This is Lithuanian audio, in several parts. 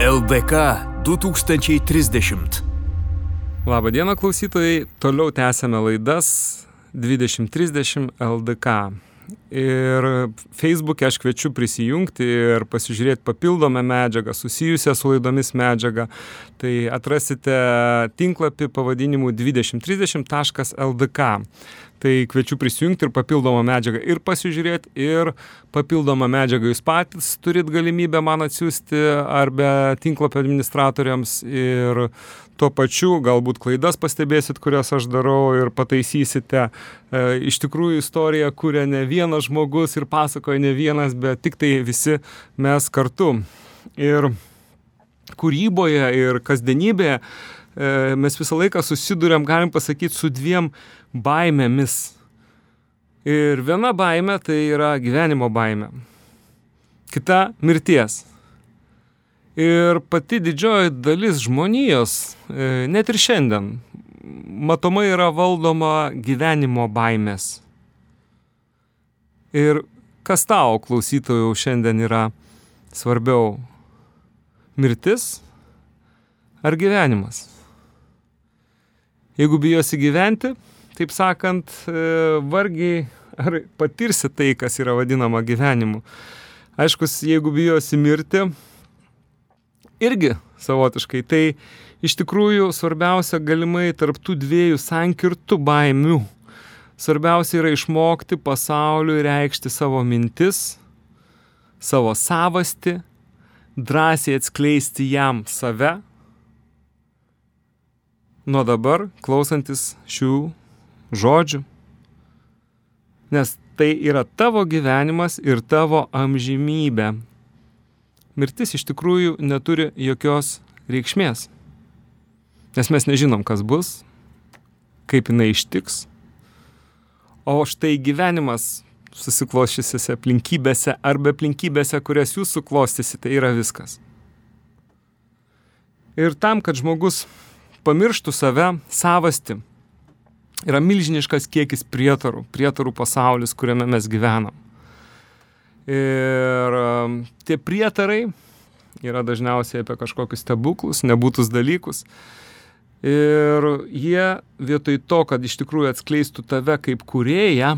LDK 2030. Labą dieną klausytojai, toliau tęsėme laidas 2030 LDK. Ir Facebook'e aš kviečiu prisijungti ir pasižiūrėti papildomą medžiagą susijusią su laidomis medžiagą. Tai atrasite tinklapį pavadinimu 2030.ldk. Tai kviečiu prisijungti ir papildomą medžiagą ir pasižiūrėti, ir papildomą medžiagą jūs patys turit galimybę man atsiųsti arba tinklapio administratoriams ir tuo pačiu galbūt klaidas pastebėsit, kurias aš darau ir pataisysite. E, iš tikrųjų istoriją kuria ne vienas žmogus ir pasakoja ne vienas, bet tik tai visi mes kartu. Ir kūryboje ir kasdienybėje E, mes visą laiką susidurėm, galim pasakyti, su dviem baimėmis. Ir viena baimė tai yra gyvenimo baimė. Kita mirties. Ir pati didžioji dalis žmonijos, e, net ir šiandien, matomai yra valdoma gyvenimo baimės. Ir kas tau, klausytojų, šiandien yra svarbiau? Mirtis ar gyvenimas? Jeigu bijosi gyventi, taip sakant, e, vargiai ar patirsi tai, kas yra vadinama gyvenimu. Aišku, jeigu bijosi mirti, irgi savotiškai, tai iš tikrųjų svarbiausia galimai tarptų dviejų sankirtų baimių. Svarbiausia yra išmokti pasauliui reikšti savo mintis, savo savasti, drąsiai atskleisti jam save nuo dabar klausantis šių žodžių. Nes tai yra tavo gyvenimas ir tavo amžymybė. Mirtis iš tikrųjų neturi jokios reikšmės. Nes mes nežinom, kas bus, kaip jinai ištiks. O štai gyvenimas susiklošysiuose aplinkybėse arba aplinkybėse, kurias jūs suklostysite, yra viskas. Ir tam, kad žmogus pamirštų save, savasti. Yra milžiniškas kiekis prietarų, prietarų pasaulis, kuriame mes gyvenam. Ir um, tie prietarai yra dažniausiai apie kažkokius stebuklus, nebūtus dalykus. Ir jie vietoj to, kad iš tikrųjų atskleistų tave kaip kurėją,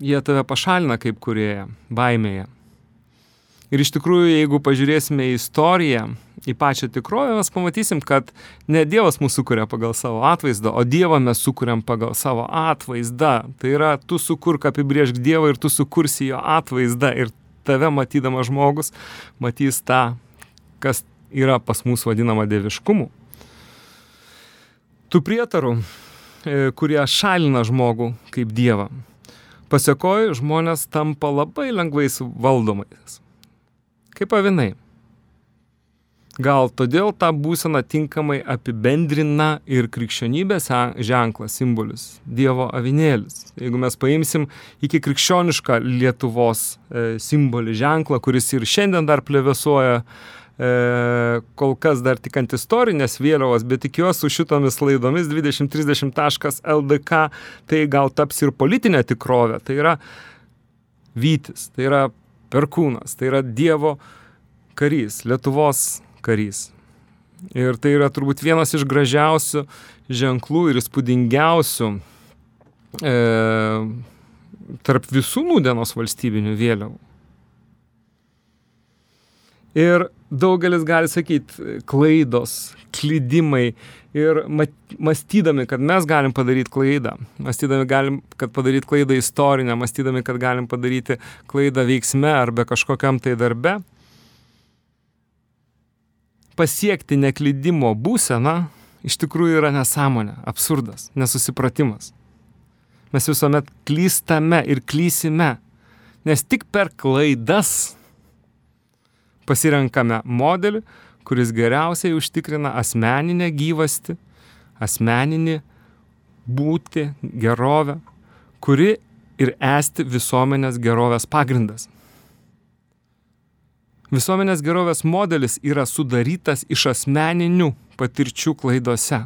jie tave pašalina kaip kurėją, baimėje. Ir iš tikrųjų, jeigu pažiūrėsime į istoriją, į pačią tikrovę, mes pamatysim, kad ne Dievas mūsų sukuria pagal savo atvaizdą, o Dievą mes sukuriam pagal savo atvaizdą. Tai yra, tu sukurk apibriežk Dievą ir tu sukursi jo atvaizdą ir tave matydama žmogus matys tą, kas yra pas mus vadinama dieviškumu. Tų prietarų, e, kurie šalina žmogų kaip Dievą. Pasiekoju, žmonės tampa labai lengvai valdomais kaip avinai. Gal todėl tą būseną tinkamai apibendrina ir krikščionybės ženklas, simbolis - Dievo avinėlis. Jeigu mes paimsim iki krikščionišką Lietuvos e, simbolį ženklą, kuris ir šiandien dar plevesuoja, e, kol kas dar tik ant istorinės vėliavos, bet tikiuosi su šitomis laidomis 2030.ldk tai gal taps ir politinė tikrovė. Tai yra Vytis, tai yra perkūnas, tai yra Dievo karys, Lietuvos karys. Ir tai yra turbūt vienas iš gražiausių ženklų ir įspūdingiausių e, tarp visų nūdienos valstybinių vėliavų. Ir daugelis gali sakyti klaidos, klydimai ir mąstydami, kad mes galim padaryti klaidą, mąstydami, galim, kad padaryti klaidą istorinę, mąstydami, kad galim padaryti klaidą veiksme arba kažkokiam tai darbe, pasiekti neklydimo būseną iš tikrųjų yra nesąmonė, absurdas, nesusipratimas. Mes visuomet klystame ir klysime, nes tik per klaidas pasirenkame modelį, kuris geriausiai užtikrina asmeninę gyvasti, asmeninį būti gerovę, kuri ir esti visuomenės gerovės pagrindas. Visuomenės gerovės modelis yra sudarytas iš asmeninių patirčių klaidose.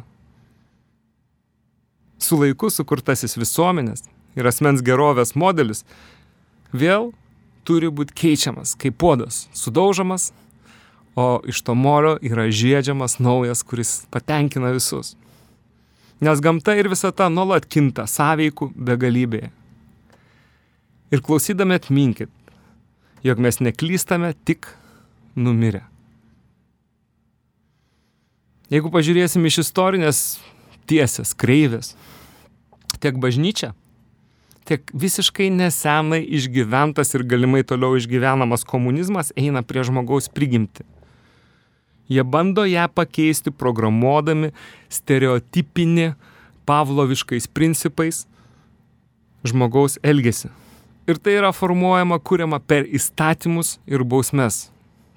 Su laiku sukurtasis visuomenės ir asmens gerovės modelis vėl turi būti keičiamas, kaip puodas, sudaužomas, o iš to molio yra žiedžiamas naujas, kuris patenkina visus. Nes gamta ir visata nuolat kinta sąveikų begalybėje. Ir klausydami atminkit, jog mes neklystame tik numirę. Jeigu pažiūrėsim iš istorinės tiesės, kreivės, tiek bažnyčia, tiek visiškai nesenai išgyventas ir galimai toliau išgyvenamas komunizmas eina prie žmogaus prigimti. Jie bando ją pakeisti programuodami stereotipinį pavloviškais principais žmogaus elgesį. Ir tai yra formuojama, kuriama per įstatymus ir bausmes,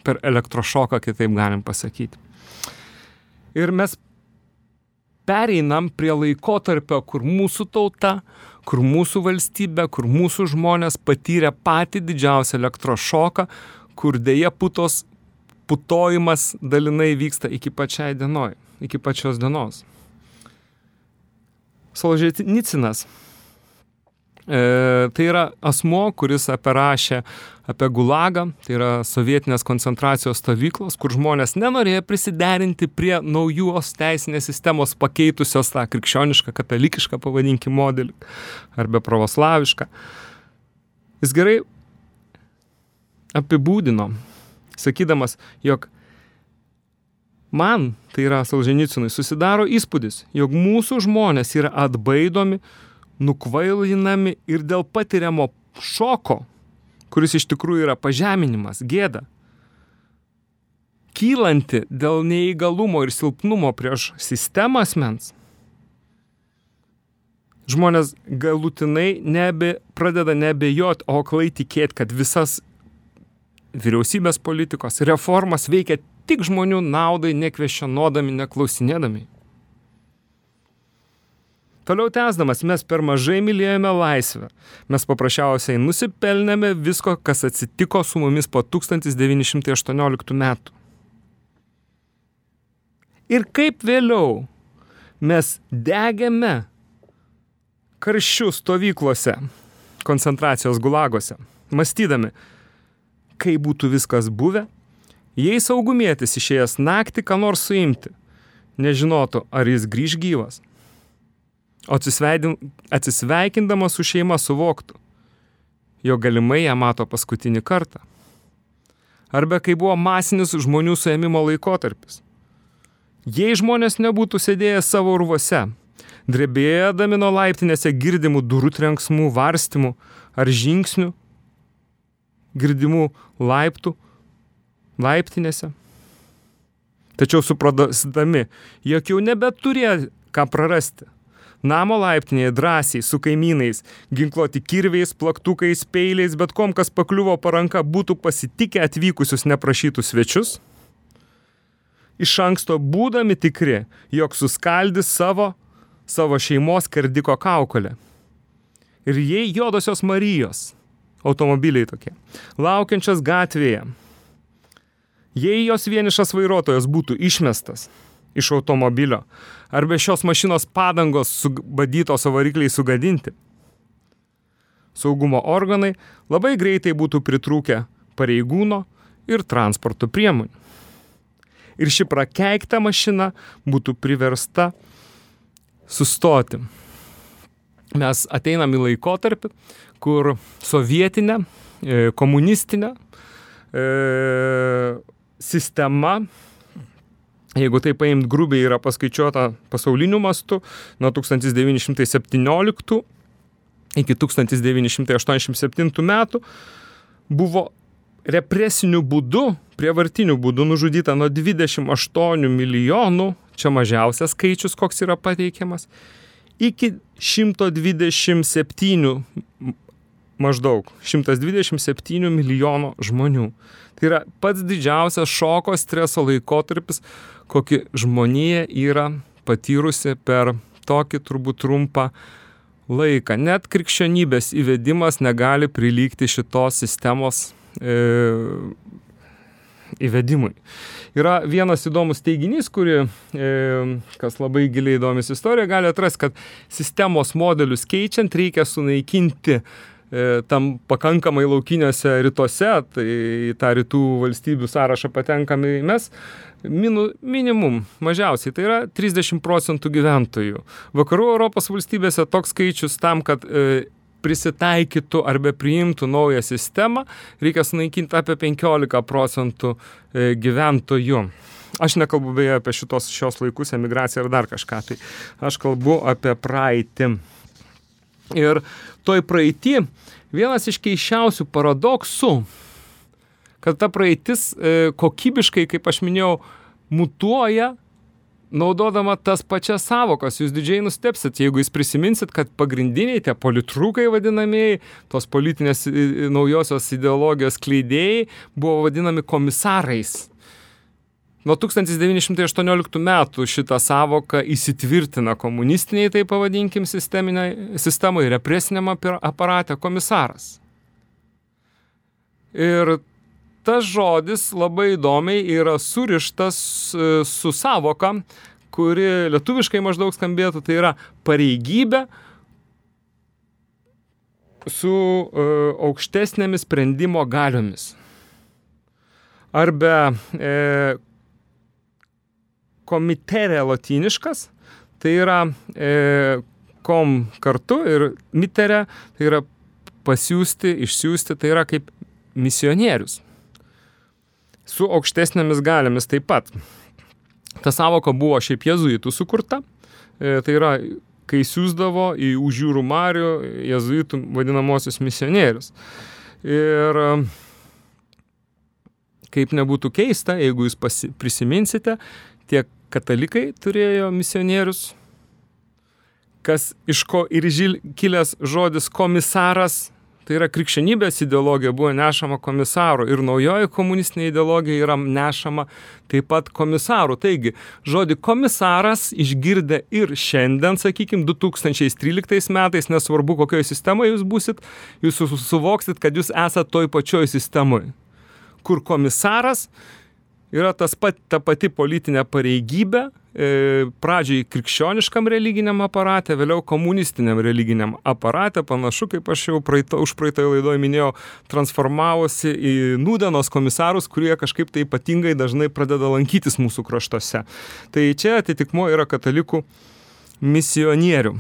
per elektrošoką, kitaip galim pasakyti. Ir mes pereinam prie laikotarpio, kur mūsų tauta, kur mūsų valstybė, kur mūsų žmonės patyrė patį didžiausią elektrošoką, kur dėja putos putojimas dalinai vyksta iki pačiai dienoj, iki pačios dienos. Solžetnicinas E, tai yra asmo, kuris aperašė apie Gulagą, tai yra sovietinės koncentracijos stovyklos, kur žmonės nenorėjo prisiderinti prie naujos teisinės sistemos pakeitusios tą krikščionišką, katalikišką, pavadinkim, modelį, arba pravoslavišką. Jis gerai apibūdino, sakydamas, jog man, tai yra Salženicinui, susidaro įspūdis, jog mūsų žmonės yra atbaidomi nukvailinami ir dėl patiriamo šoko, kuris iš tikrųjų yra pažeminimas, gėda, kylanti dėl neįgalumo ir silpnumo prieš sistemą asmens, žmonės galutinai nebe, pradeda nebejot, o klai tikėti, kad visas vyriausybės politikos reformas veikia tik žmonių naudai, nekvešionodami, neklausinėdami. Toliau tęsdamas, mes per mažai mylėjome laisvę. Mes paprasčiausiai nusipelnėme visko, kas atsitiko su mumis po 1918 metų. Ir kaip vėliau mes degėme karščių stovyklose, koncentracijos gulagose, mąstydami, kaip būtų viskas buvę, jei saugumėtis išėjęs naktį ką nors suimti, nežinotų, ar jis grįž gyvas o atsisveikindamas su šeima suvoktų, jo galimai ją mato paskutinį kartą. Arba kai buvo masinis žmonių suėmimo laikotarpis. Jei žmonės nebūtų sėdėję savo urvuose, drebėdami nuo laiptinėse girdimų durų trenksmų, varstymų ar žingsnių, girdimų laiptų, laiptinėse. Tačiau suprasdami, jog jau nebeturėjo ką prarasti, Namo laiptinėje drąsiai su kaimynais, ginkluoti kirviais, plaktukais, peiliais, bet kom, kas pakliuvo paranka, būtų pasitikę atvykusius neprašytus svečius. Iš anksto būdami tikri, jog suskaldys savo, savo šeimos kardiko kaukolę. Ir jei juodosios Marijos, automobiliai tokie, laukiančias gatvėje, jei jos vienišas vairuotojas būtų išmestas iš automobilio, ar be šios mašinos padangos subadytos varikliai sugadinti. Saugumo organai labai greitai būtų pritrūkę pareigūno ir transporto priemonių. Ir ši prakeikta mašina būtų priversta sustoti. Mes ateinam į laikotarpį, kur sovietinė, e, komunistinė e, sistema jeigu tai paimt grubiai yra paskaičiuota pasauliniu mastu nuo 1917 iki 1987 metų buvo represiniu būdu, prievartiniu būdu nužudyta nuo 28 milijonų, čia mažiausias skaičius, koks yra pateikiamas, iki 127 maždaug 127 milijonų žmonių. Tai yra pats didžiausias šoko streso laikotarpis, kokį žmonija yra patyrusi per tokį turbūt trumpą laiką. Net krikščionybės įvedimas negali prilygti šitos sistemos e, įvedimui. Yra vienas įdomus teiginys, kurį, e, kas labai giliai įdomis istorija, gali atrasti, kad sistemos modelius keičiant reikia sunaikinti tam pakankamai laukiniuose rytuose, tai į tą rytų valstybių sąrašą patenkame mes, minu, minimum, mažiausiai, tai yra 30 procentų gyventojų. Vakarų Europos valstybėse toks skaičius tam, kad e, prisitaikytų arba priimtų naują sistemą, reikia sunaikinti apie 15 procentų e, gyventojų. Aš nekalbu beje apie šitos šios laikus emigraciją ar dar kažką, tai aš kalbu apie praeitį. Ir toj praeitį vienas iš keiščiausių paradoksų, kad ta praeitis e, kokybiškai, kaip aš minėjau, mutuoja naudodama tas pačias savokas, jūs didžiai nustepsit, jeigu jūs prisiminsit, kad pagrindiniai tie politrukai vadinamieji, tos politinės naujosios ideologijos kleidėjai buvo vadinami komisarais. Nuo 1918 metų šitą savoką įsitvirtina komunistiniai, tai pavadinkim, sistemai, represiniam aparate komisaras. Ir tas žodis labai įdomiai yra surištas e, su savoka, kuri lietuviškai maždaug skambėtų, tai yra pareigybė su uh, aukštesnėmis sprendimo galiomis. Arba e, komiterė latiniškas, tai yra e, kom kartu ir miterė, tai yra pasiūsti, išsiųsti, tai yra kaip misionierius su aukštesnėmis galėmis taip pat. Ta savoka buvo šiaip jezuitų sukurta, e, tai yra, kai siūsdavo į užjūrų marių jezuitų vadinamosius misionierius. Ir e, kaip nebūtų keista, jeigu jūs prisiminsite, tiek katalikai turėjo misionierius, kas iš ko ir žil, kilęs žodis komisaras Tai yra krikščionybės ideologija buvo nešama komisarų ir naujoji komunistinė ideologija yra nešama taip pat komisarų. Taigi, žodį komisaras išgirdę ir šiandien, sakykime, 2013 metais, nesvarbu kokioje sistemoje jūs busit, jūs suvoksit, kad jūs esate toj pačioj sistemoje, kur komisaras yra tas pat, ta pati politinė pareigybė, e, pradžiai krikščioniškam religiniam aparate, vėliau komunistiniam religiniam aparate, panašu, kaip aš jau praeito, už praeitoje laidoje minėjau, transformavosi į nūdenos komisarus, kurie kažkaip tai ypatingai dažnai pradeda lankytis mūsų kraštuose. Tai čia atitikmo yra katalikų misionierių.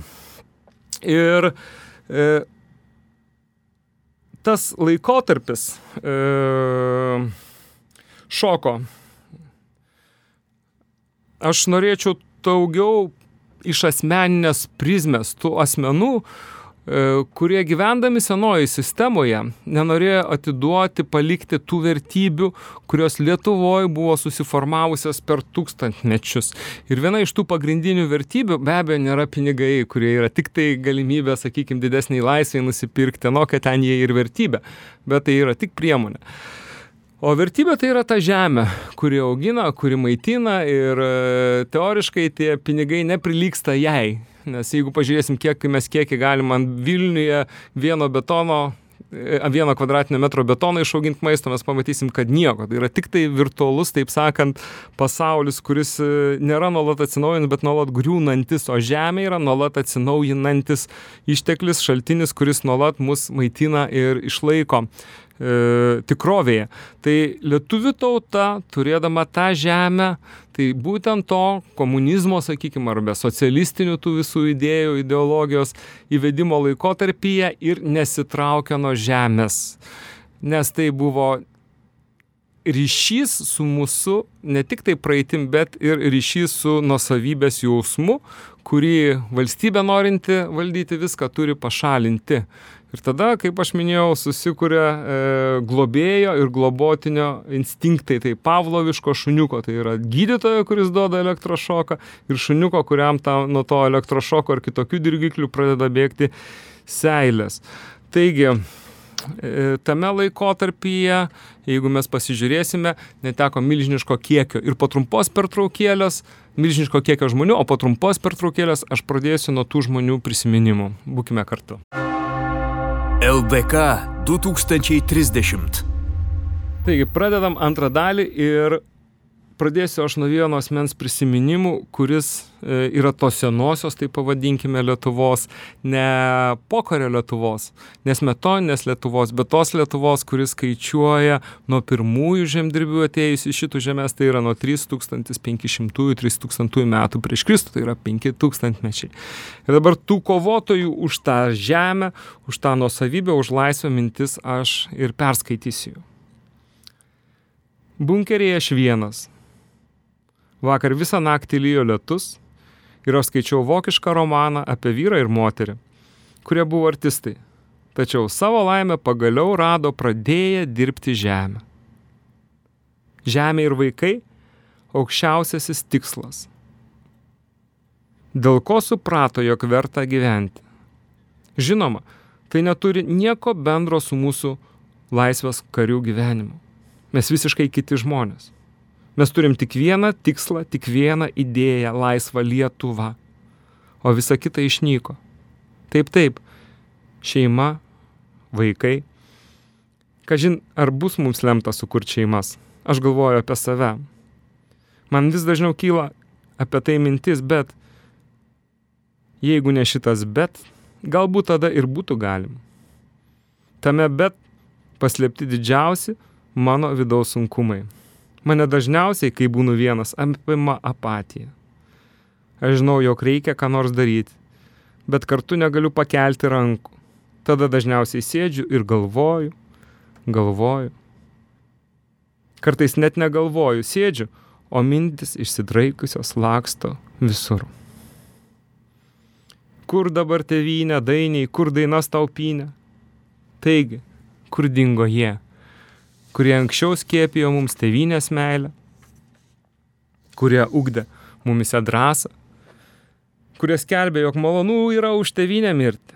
Ir e, tas laikotarpis e, šoko aš norėčiau daugiau iš asmeninės prizmės tų asmenų, e, kurie gyvendami senoji sistemoje nenorėjo atiduoti, palikti tų vertybių, kurios Lietuvoje buvo susiformavusios per tūkstantmečius. Ir viena iš tų pagrindinių vertybių be abejo nėra pinigai, kurie yra tik tai galimybė, sakykime, didesniai laisvai nusipirkti, no, kad ten jie ir vertybė, bet tai yra tik priemonė. O vertybė tai yra ta žemė, kuri augina, kuri maitina ir e, teoriškai tie pinigai neprilyksta jai. Nes jeigu pažiūrėsim, kiek mes kiekį galim ant Vilniuje vieno betono e, vieno kvadratinio metro betoną išauginti maisto, mes pamatysim, kad nieko. Tai yra tik tai virtualus, taip sakant, pasaulis, kuris e, nėra nuolat atsinaujinantis, bet nuolat griūnantis, o Žemė yra nuolat atsinaujinantis išteklis, šaltinis, kuris nuolat mus maitina ir išlaiko e, tikrovėje. Tai lietuvių tauta, turėdama tą žemę, tai būtent to komunizmo, sakykime, arba socialistinių tų visų idėjų, ideologijos įvedimo laikotarpyje ir nesitraukia nuo žemės. Nes tai buvo ryšys su mūsų, ne tik tai praeitim, bet ir ryšys su nusavybės jausmu, kurį valstybė norinti valdyti viską turi pašalinti. Ir tada, kaip aš minėjau, susikuria e, globėjo ir globotinio instinktai. Tai Pavloviško šuniuko, tai yra gydytojo, kuris duoda elektrošoką, ir šuniuko, kuriam ta, nuo to elektrošoko ar kitokių dirgiklių pradeda bėgti seilės. Taigi, e, tame laikotarpyje, jeigu mes pasižiūrėsime, neteko milžiniško kiekio ir po trumpos pertraukėlės, milžiniško kiekio žmonių, o po trumpos pertraukėlės aš pradėsiu nuo tų žmonių prisiminimų. Būkime kartu. LDK 2030. Taigi, pradedam antrą dalį ir pradėsiu aš nuo vieno asmens prisiminimų, kuris e, yra tos senosios, tai pavadinkime, Lietuvos, ne pokario Lietuvos, nesmetoninės Lietuvos, bet tos Lietuvos, kuris skaičiuoja nuo pirmųjų žemdirbių atėjusių šitų žemės, tai yra nuo 3500-3000 metų prieš Kristų, tai yra 5000 mečiai. Ir dabar tų kovotojų už tą žemę, už tą nuosavybę, už laisvę mintis aš ir perskaitysiu. Bunkerėje aš vienas. Vakar visą naktį lyjo lietus ir aš skaičiau vokišką romaną apie vyrą ir moterį, kurie buvo artistai. Tačiau savo laimę pagaliau rado pradėję dirbti žemę. Žemė ir vaikai - aukščiausiasis tikslas. Dėl ko suprato, jog verta gyventi? Žinoma, tai neturi nieko bendro su mūsų laisvės karių gyvenimu. Mes visiškai kiti žmonės. Mes turim tik vieną tikslą, tik vieną idėją - laisvą Lietuvą. O visa kita išnyko. Taip, taip. Šeima, vaikai. Kažin, ar bus mums lemta sukurti šeimas? Aš galvoju apie save. Man vis dažniau kyla apie tai mintis, bet jeigu ne šitas bet, galbūt tada ir būtų galim. Tame bet paslėpti didžiausi mano vidaus sunkumai. Mane dažniausiai, kai būnu vienas, apima apatija. Aš žinau, jog reikia ką nors daryti, bet kartu negaliu pakelti rankų. Tada dažniausiai sėdžiu ir galvoju, galvoju. Kartais net negalvoju, sėdžiu, o mintis išsidraikusios laksto visur. Kur dabar tėvynė, dainiai, kur dainas taupynė? Taigi, kur dingo jie? Kurie anksčiau skėpijo mums tevinės meilę, kurie ugdė mumise drąsą, kurie skelbė, jog malonu yra už tevinę mirti.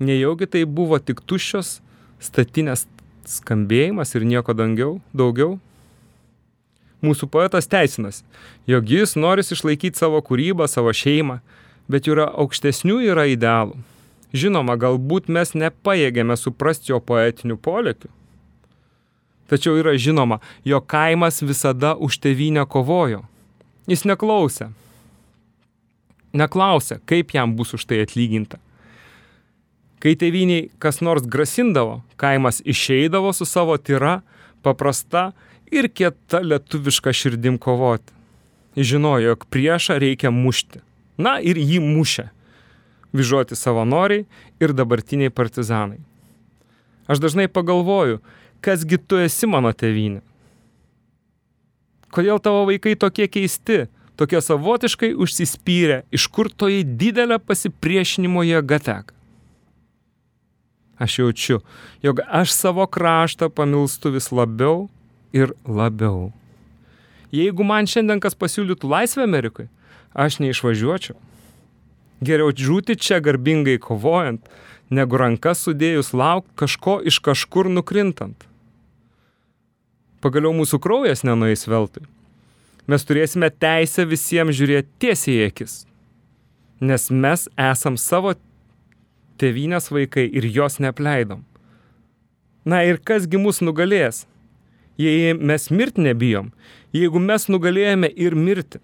Nejaugi tai buvo tik tuščios statinės skambėjimas ir nieko dangiau, daugiau? Mūsų poetas teisinas, jog jis nori išlaikyti savo kūrybą, savo šeimą, bet yra aukštesnių yra idealų. Žinoma, galbūt mes nepajėgėme suprasti jo poetinių polėkių, Tačiau yra žinoma, jo kaimas visada už tevinę kovojo. Jis neklausė. Neklausė, kaip jam bus už tai atlyginta. Kai teviniai kas nors grasindavo, kaimas išeidavo su savo tyra, paprasta ir kieta lietuviška širdim kovoti. Žinojo, jog priešą reikia mušti. Na ir jį mušė. Vyžuoti savanoriai ir dabartiniai partizanai. Aš dažnai pagalvoju, kasgi tu esi mano tėvynė? Kodėl tavo vaikai tokie keisti, tokie savotiškai užsispyrę, iš kur toji didelė pasipriešinimo jėga teka? Aš jaučiu, jog aš savo kraštą pamilstu vis labiau ir labiau. Jeigu man šiandien kas pasiūlytų laisvę Amerikai, aš neišvažiuočiau. Geriau žūti čia garbingai kovojant, negu rankas sudėjus laukti kažko iš kažkur nukrintant pagaliau mūsų kraujas nenueis veltui. Mes turėsime teisę visiems žiūrėti tiesiai į akis. Nes mes esam savo tėvynės vaikai ir jos nepleidom. Na ir kasgi mus nugalės? Jei mes mirti nebijom, jeigu mes nugalėjome ir mirti.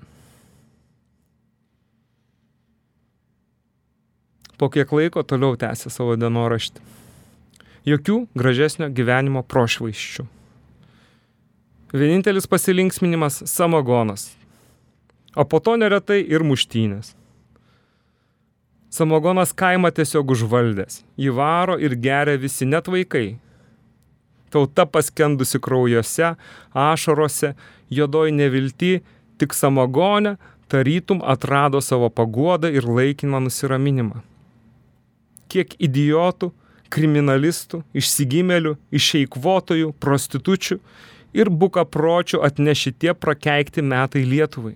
Po kiek laiko toliau tęsė savo dienoraštį. Jokių gražesnio gyvenimo prošvaiščių. Vienintelis pasilinksminimas - samagonas. O po to neretai ir muštynės. Samagonas kaimą tiesiog užvaldęs. Jį varo ir geria visi net vaikai. Tauta paskendusi kraujuose, ašarose, jodoj nevilti, tik samagonė tarytum atrado savo paguodą ir laikiną nusiraminimą. Kiek idiotų, kriminalistų, išsigimelių, išeikvotojų, prostitučių ir bukapročių atneši tie prakeikti metai Lietuvai.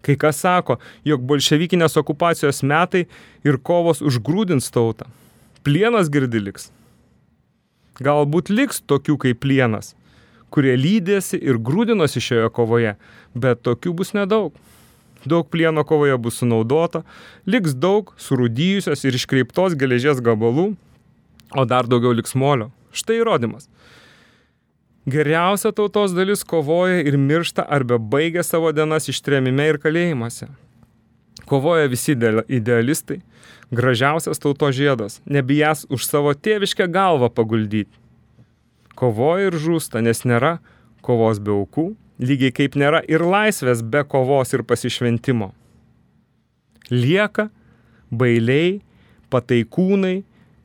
Kai kas sako, jog bolševikinės okupacijos metai ir kovos užgrūdins tautą. Plienas girdi liks. Galbūt liks tokių kaip plienas, kurie lydėsi ir grūdinosi šioje kovoje, bet tokių bus nedaug. Daug plieno kovoje bus sunaudota, liks daug surūdyjusios ir iškreiptos geležies gabalų, o dar daugiau liks molio. Štai įrodymas. Geriausia tautos dalis kovoja ir miršta arba baigia savo dienas ištremime ir kalėjimuose. Kovoja visi idealistai, gražiausias tauto žiedas, nebijas už savo tėviškę galvą paguldyti. Kovoja ir žūsta, nes nėra kovos be aukų, lygiai kaip nėra ir laisvės be kovos ir pasišventimo. Lieka bailiai, pataikūnai,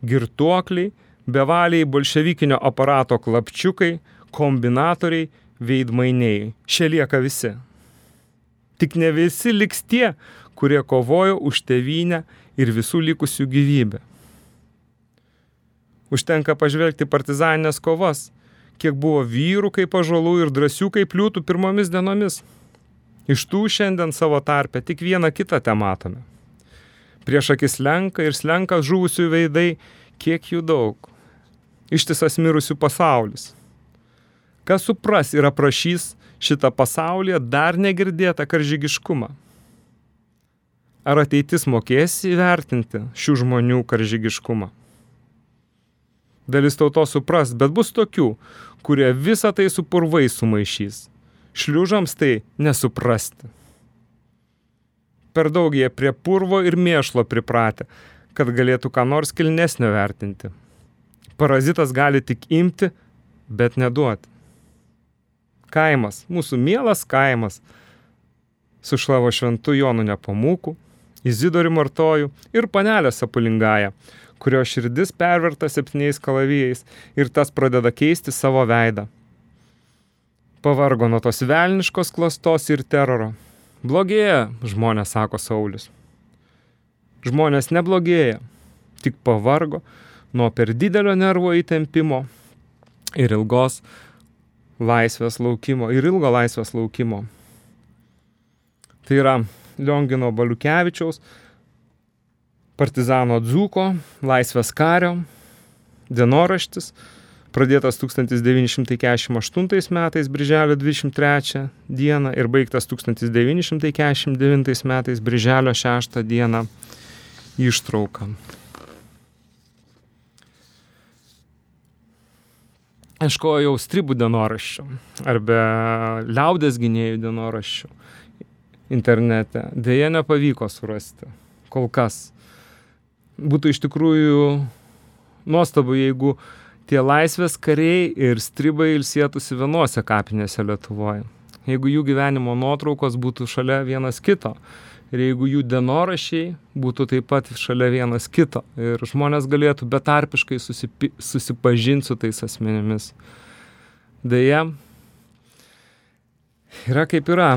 girtuokliai, bevaliai bolševikinio aparato klapčiukai, kombinatoriai, veidmainiai. Šia lieka visi. Tik ne visi liks tie, kurie kovojo už tėvynę ir visų likusių gyvybę. Užtenka pažvelgti partizaninės kovas, kiek buvo vyrų kaip ažolų ir drąsių kaip liūtų pirmomis dienomis. Iš tų šiandien savo tarpę tik vieną kitą te matome. Prieš akis lenka ir slenka žuvusių veidai, kiek jų daug. Ištisas mirusių pasaulis. Kas supras ir aprašys šitą pasaulyje dar negirdėtą karžygiškumą? Ar ateitis mokės įvertinti šių žmonių karžygiškumą? Dalis tautos supras, bet bus tokių, kurie visą tai su purvai sumaišys. Šliužams tai nesuprasti per daug jie prie purvo ir mėšlo pripratę, kad galėtų ką nors kilnesnio vertinti. Parazitas gali tik imti, bet neduoti. Kaimas, mūsų mielas kaimas, su šlavo šventu Jonu Nepamūku, Izidoriu Martoju ir panelė Sapulingąją, kurio širdis perverta septyniais kalavijais ir tas pradeda keisti savo veidą. Pavargo nuo tos velniškos klastos ir teroro Blogėja, žmonės sako Saulis. Žmonės neblogėja, tik pavargo nuo per didelio nervo įtempimo ir ilgos laisvės laukimo, ir ilgo laisvės laukimo. Tai yra Liongino Baliukevičiaus, partizano Dzuko, laisvės kario, dienoraštis pradėtas 1948 metais birželio 23 dieną ir baigtas 1949 metais birželio 6 dieną ištrauka. Ieškojau stribų dienoraščių arba liaudės gynėjų dienoraščių internete. Deja, nepavyko surasti. Kol kas. Būtų iš tikrųjų nuostabu, jeigu tie laisvės kariai ir stribai ilsėtųsi vienose kapinėse Lietuvoje. Jeigu jų gyvenimo nuotraukos būtų šalia vienas kito ir jeigu jų dienorašiai būtų taip pat šalia vienas kito ir žmonės galėtų betarpiškai susipi, susipažinti su tais asmenimis. Deja, yra kaip yra.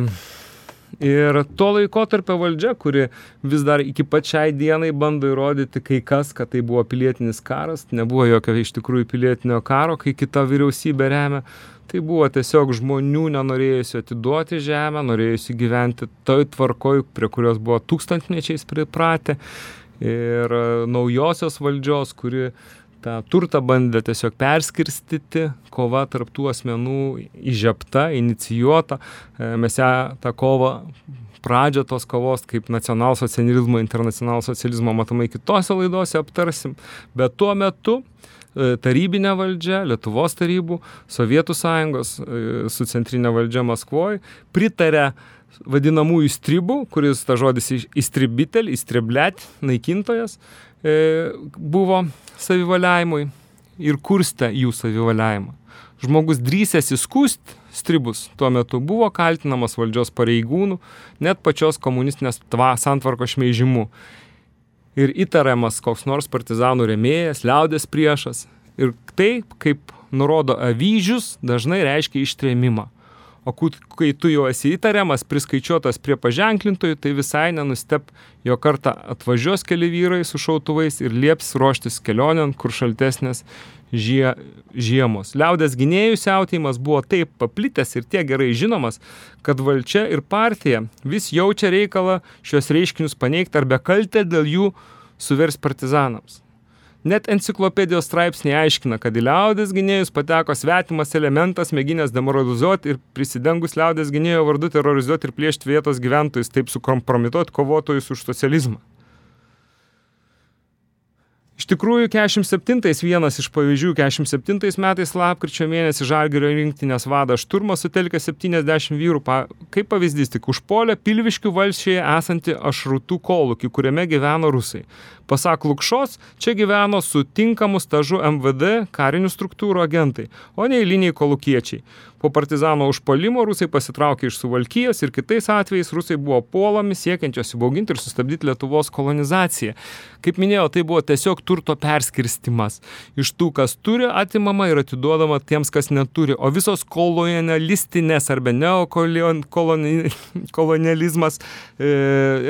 Ir to laiko tarp valdžia, kuri vis dar iki pačiai dienai bando įrodyti kai kas, kad tai buvo pilietinis karas, nebuvo jokio iš tikrųjų pilietinio karo, kai kita vyriausybė remia, tai buvo tiesiog žmonių nenorėjusių atiduoti žemę, norėjusių gyventi toj tvarkoj, prie kurios buvo tūkstantmečiais pripratę. Ir naujosios valdžios, kuri tą turtą bandė tiesiog perskirstyti, kova tarp tų asmenų įžiepta, inicijuota. E, mes ją tą kovą pradžią tos kovos kaip nacionalsocializmo, internacionalsocializmo matomai kitose laidose aptarsim, bet tuo metu e, tarybinė valdžia, Lietuvos tarybų, Sovietų sąjungos e, su centrinė valdžia Maskvoje pritarė vadinamųjų stribų, kuris ta žodis įstribitel, įstriblet, naikintojas, E, buvo savivaliavimui ir kurstė jų savivaliavimą. Žmogus drįsęs įskūst stribus tuo metu buvo kaltinamas valdžios pareigūnų, net pačios komunistinės tva, santvarkos šmeižimu. Ir įtariamas koks nors partizanų remėjas, liaudės priešas. Ir tai, kaip nurodo avyžius, dažnai reiškia ištrėmimą. O kai tu jau esi įtariamas, priskaičiuotas prie paženklintojų, tai visai nenustep, jo kartą atvažiuos keli vyrai su šautuvais ir lieps ruoštis kelionėn, kur šaltesnės žie, žiemos. Liaudės gynėjų siautėjimas buvo taip paplitęs ir tiek gerai žinomas, kad valdžia ir partija vis jaučia reikalą šios reiškinius paneigti arba kaltę dėl jų suvers partizanams. Net enciklopedijos straipsniai aiškina, kad į liaudės gynėjus pateko svetimas elementas, mėginęs demoralizuoti ir prisidengus liaudės gynėjo vardu terrorizuoti ir plėšti vietos gyventojus, taip sukompromituoti kovotojus už socializmą. Iš tikrųjų, 47-ais vienas iš pavyzdžių, 47 metais lapkričio mėnesį Žalgirio rinktinės vadas Šturmas sutelkė 70 vyrų, pa, kaip pavyzdys, tik užpolė Pilviškių valšėje esantį Ašrutų kolūkį, kuriame gyveno rusai. Pasak Lukšos, čia gyveno su tinkamu stažu MVD karinių struktūrų agentai, o ne eiliniai kolūkiečiai. Po partizano užpolimo rusai pasitraukė iš Suvalkyjos ir kitais atvejais rusai buvo puolami siekiančios įbauginti ir sustabdyti Lietuvos kolonizaciją. Kaip minėjau, tai buvo tiesiog turto perskirstimas. Iš tų, kas turi, atimama ir atiduodama tiems, kas neturi. O visos kolonialistinės arba neokolonializmas e,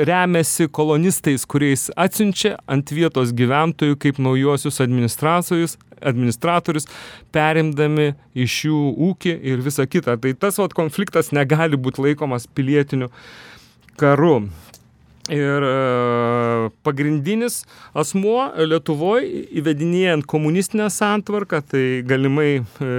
remiasi kolonistais, kuriais atsiunčia ant vietos gyventojų kaip naujuosius administratorius, administratorius, perimdami iš jų ūkį ir visą kitą. Tai tas vat, konfliktas negali būti laikomas pilietiniu karu. Ir e, pagrindinis asmuo Lietuvoje įvedinėjant komunistinę santvarką, tai galimai e,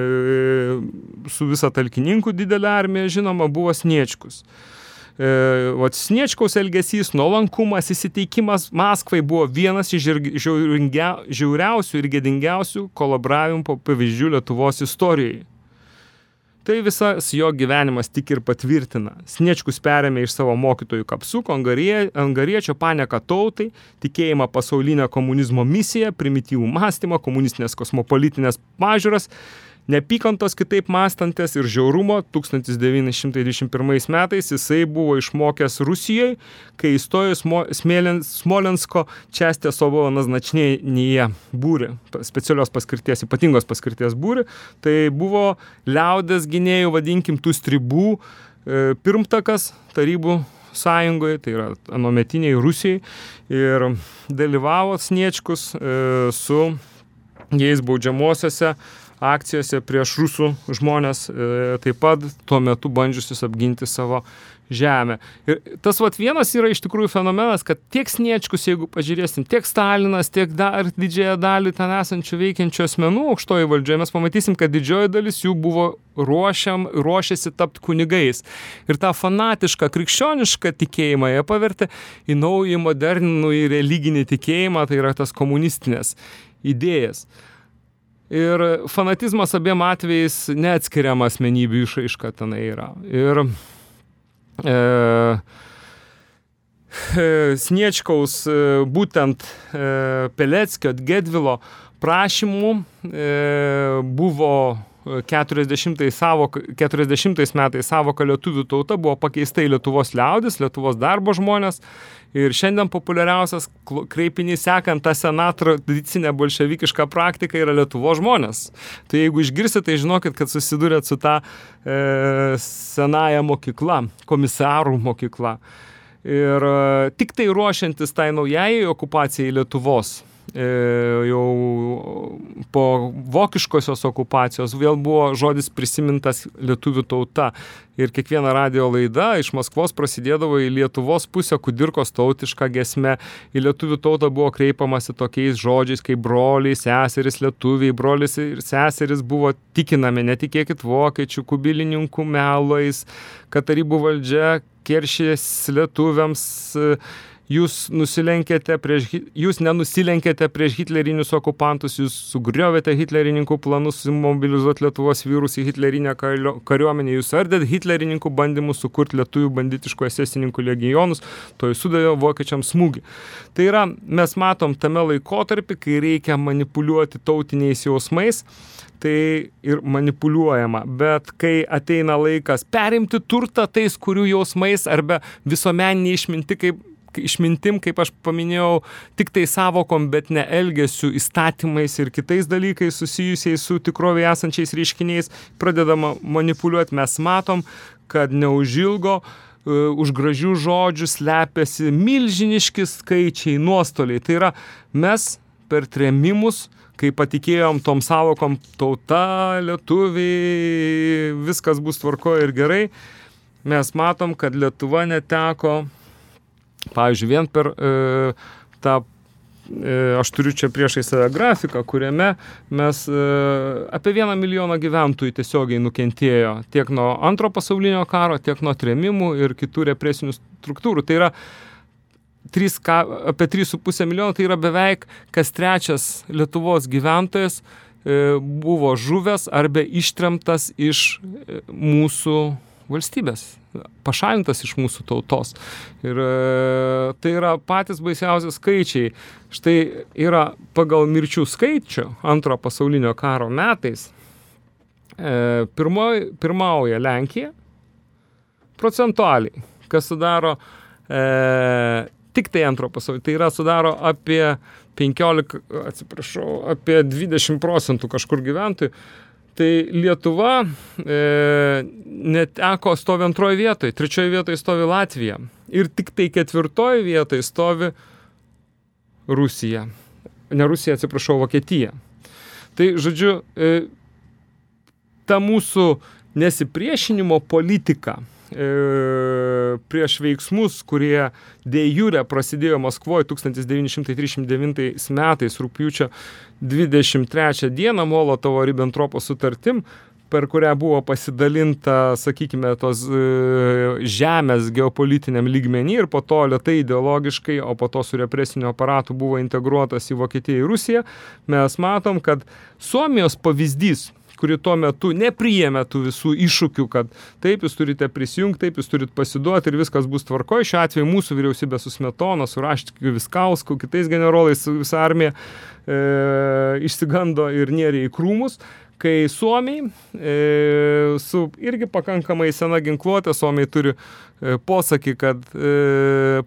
su visa talkininkų didelė armija žinoma buvo Sniečkus. E, vat Sniečkaus elgesys, nuolankumas, įsiteikimas Maskvai buvo vienas iš žiauriausių ir gėdingiausių kolaboravimo pavyzdžių Lietuvos istorijai. Tai visas jo gyvenimas tik ir patvirtina. Sniečkus perėmė iš savo mokytojų kapsuko angarie, angariečio paneką tautai, tikėjimą pasaulinę komunizmo misiją, primityvų mąstymą, komunistinės kosmopolitinės pažiūras Nepykantos kitaip mąstantis ir žiaurumo 1921 metais jisai buvo išmokęs Rusijoje, kai įstojo Smolensko Čestėsovo naznačnėje būri, specialios paskirties, ypatingos paskirties būri. Tai buvo liaudės gynėjų, vadinkim, tų stribų e, pirmtakas tarybų sąjungoje, tai yra anometiniai Rusijai. Ir dalyvavo Sniečkus e, su jais baudžiamosiose akcijose prieš rusų žmonės, e, taip pat tuo metu bandžiusius apginti savo žemę. Ir tas vat vienas yra iš tikrųjų fenomenas, kad tiek Sniečkus, jeigu pažiūrėsim, tiek Stalinas, tiek dar didžiąją dalį ten esančių veikiančių asmenų aukštoji valdžioje, mes pamatysim, kad didžioji dalis jų buvo ruošiam, ruošiasi tapti kunigais. Ir tą fanatišką krikščionišką tikėjimą jie pavertė į naują modernų į religinį tikėjimą, tai yra tas komunistinės idėjas. Ir fanatizmas abiem atvejais neatskiriama asmenybių išaiška tenai yra. Ir e, e, Sniečkaus e, būtent e, Peleckio, Gedvilo prašymų buvo 40, savoka, 40 metais savoka lietuvių tauta buvo pakeista į Lietuvos liaudis, Lietuvos darbo žmonės. Ir šiandien populiariausias kreipinys sekant tą seną tradicinę bolševikišką praktiką yra Lietuvos žmonės. Tai jeigu išgirsite, tai žinokit, kad susidurėt su tą e, senąją mokyklą, komisarų mokykla. Ir e, tik tai ruošiantis tai naujai okupacijai Lietuvos jau po vokiškosios okupacijos vėl buvo žodis prisimintas lietuvių tauta. Ir kiekviena radio laida iš Maskvos prasidėdavo į Lietuvos pusę kudirkos tautišką gesmę. Į lietuvių tautą buvo kreipamasi tokiais žodžiais kaip broliai, seseris, lietuviai, brolis ir seseris buvo tikinami, netikėkit vokiečių, kubilininkų melais, kad tarybų valdžia keršės lietuviams jūs prieš, jūs nenusilenkėte prieš hitlerinius okupantus, jūs sugriovėte hitlerininkų planus mobilizuoti Lietuvos vyrus į hitlerinę kariuomenę, jūs ardėt hitlerininkų bandymus sukurti lietuvių banditiškų esesininkų legionus, to jūs sudavė vokiečiams smūgį. Tai yra, mes matom tame laikotarpį, kai reikia manipuliuoti tautiniais jausmais, tai ir manipuliuojama. Bet kai ateina laikas perimti turtą tais, kurių jausmais arba visuomeninį išminti, kaip išmintim, kaip aš paminėjau, tik tai savokom, bet ne elgesiu, įstatymais ir kitais dalykais susijusiais su tikrovėje esančiais reiškiniais pradedama manipuliuoti, mes matom, kad neužilgo uh, už gražių žodžių slepiasi milžiniški skaičiai, nuostoliai. Tai yra, mes per tremimus, kai patikėjom tom savokom tauta, lietuviai, viskas bus tvarko ir gerai, mes matom, kad Lietuva neteko Pavyzdžiui, vien per e, tą e, aš turiu čia priešai save grafiką, kuriame mes e, apie vieną milijoną gyventojų tiesiogiai nukentėjo tiek nuo antro pasaulinio karo, tiek nuo tremimų ir kitų represinių struktūrų. Tai yra 3, apie 3,5 milijono, tai yra beveik kas trečias Lietuvos gyventojas e, buvo žuvęs arba ištremtas iš mūsų valstybės, pašalintas iš mūsų tautos. Ir e, tai yra patys baisiausi skaičiai. Štai yra pagal mirčių skaičių antro pasaulinio karo metais. Pirmoj, pirmauja Lenkija procentualiai, kas sudaro e, tik tai antro pasaulio. Tai yra sudaro apie 15, atsiprašau, apie 20 procentų kažkur gyventojų. Tai Lietuva e, neteko stovi antroje vietoje, trečioje vietoje stovi Latvija ir tik tai ketvirtoje vietoje stovi Rusija. Ne Rusija, atsiprašau, Vokietija. Tai, žodžiu, e, ta mūsų nesipriešinimo politika prieš veiksmus, kurie dėjūrė prasidėjo Maskvoje 1939 metais, rūpiučio 23 dieną Molotovo Ribbentropo sutartim, per kurią buvo pasidalinta, sakykime, tos e, žemės geopolitiniam lygmenį ir po to lietai ideologiškai, o po to su represiniu aparatu buvo integruotas į Vokietiją ir Rusiją, mes matom, kad Suomijos pavyzdys kuri tuo metu nepriėmė tų visų iššūkių, kad taip jūs turite prisijungti, taip jūs turite pasiduoti ir viskas bus tvarkoje. Šiuo atveju mūsų vyriausybė su Smetona, su Raštikiu Viskausku, kitais generolais, visa armija e, išsigando ir nėrė į krūmus kai Suomiai e, su irgi pakankamai sena ginkluotė, Suomiai turi e, posakį, kad e,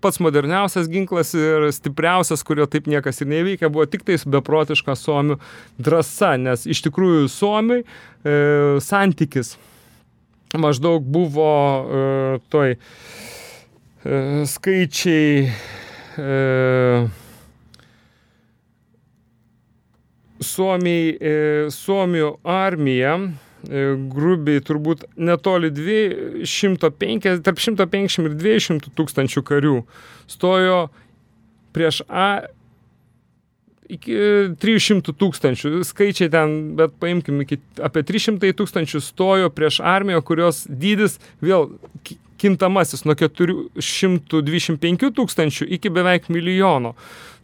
pats moderniausias ginklas ir stipriausias, kurio taip niekas ir neveikia, buvo tik tais beprotiška Suomių drąsa, nes iš tikrųjų Suomiai e, santykis maždaug buvo e, toj e, skaičiai e, Suomiai, e, Suomijų armija e, grubiai turbūt netoli 250, tarp 150 ir 200 tūkstančių karių stojo prieš A iki 300 tūkstančių, skaičiai ten, bet paimkim, iki apie 300 tūkstančių stojo prieš armiją, kurios dydis vėl kintamasis nuo 425 tūkstančių iki beveik milijono.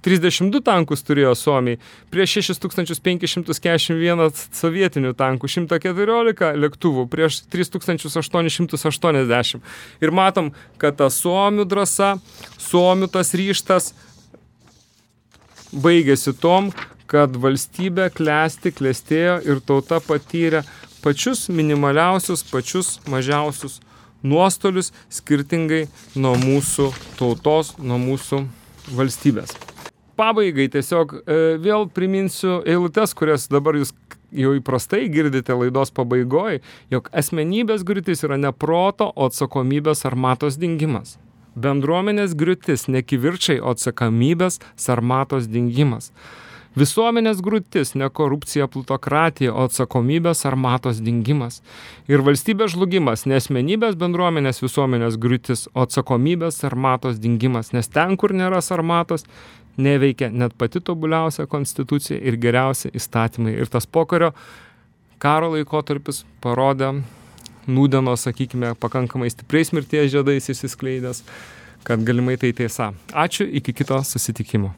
32 tankus turėjo Suomiai, prieš 6541 sovietinių tankų, 114 lėktuvų, prieš 3880. Ir matom, kad ta Suomių drąsa, Suomių tas ryštas baigėsi tom, kad valstybė klesti, klestėjo ir tauta patyrė pačius minimaliausius, pačius mažiausius nuostolius skirtingai nuo mūsų tautos, nuo mūsų valstybės pabaigai tiesiog e, vėl priminsiu eilutes, kurias dabar jūs jau įprastai girdite laidos pabaigoje, jog asmenybės griūtis yra ne proto, o atsakomybės armatos dingimas. Bendruomenės griūtis ne kivirčiai, o atsakomybės sarmatos dingimas. Visuomenės grūtis, ne korupcija, plutokratija, o atsakomybės ar matos dingimas. Ir valstybės žlugimas, ne asmenybės bendruomenės visuomenės grūtis, o atsakomybės ar matos dingimas. Nes ten, kur nėra sarmatos, neveikia net pati tobuliausia konstitucija ir geriausi įstatymai. Ir tas pokario karo laikotarpis parodė nūdeno, sakykime, pakankamai stipriais mirties žiedais įsiskleidęs, kad galimai tai tiesa. Ačiū, iki kito susitikimo.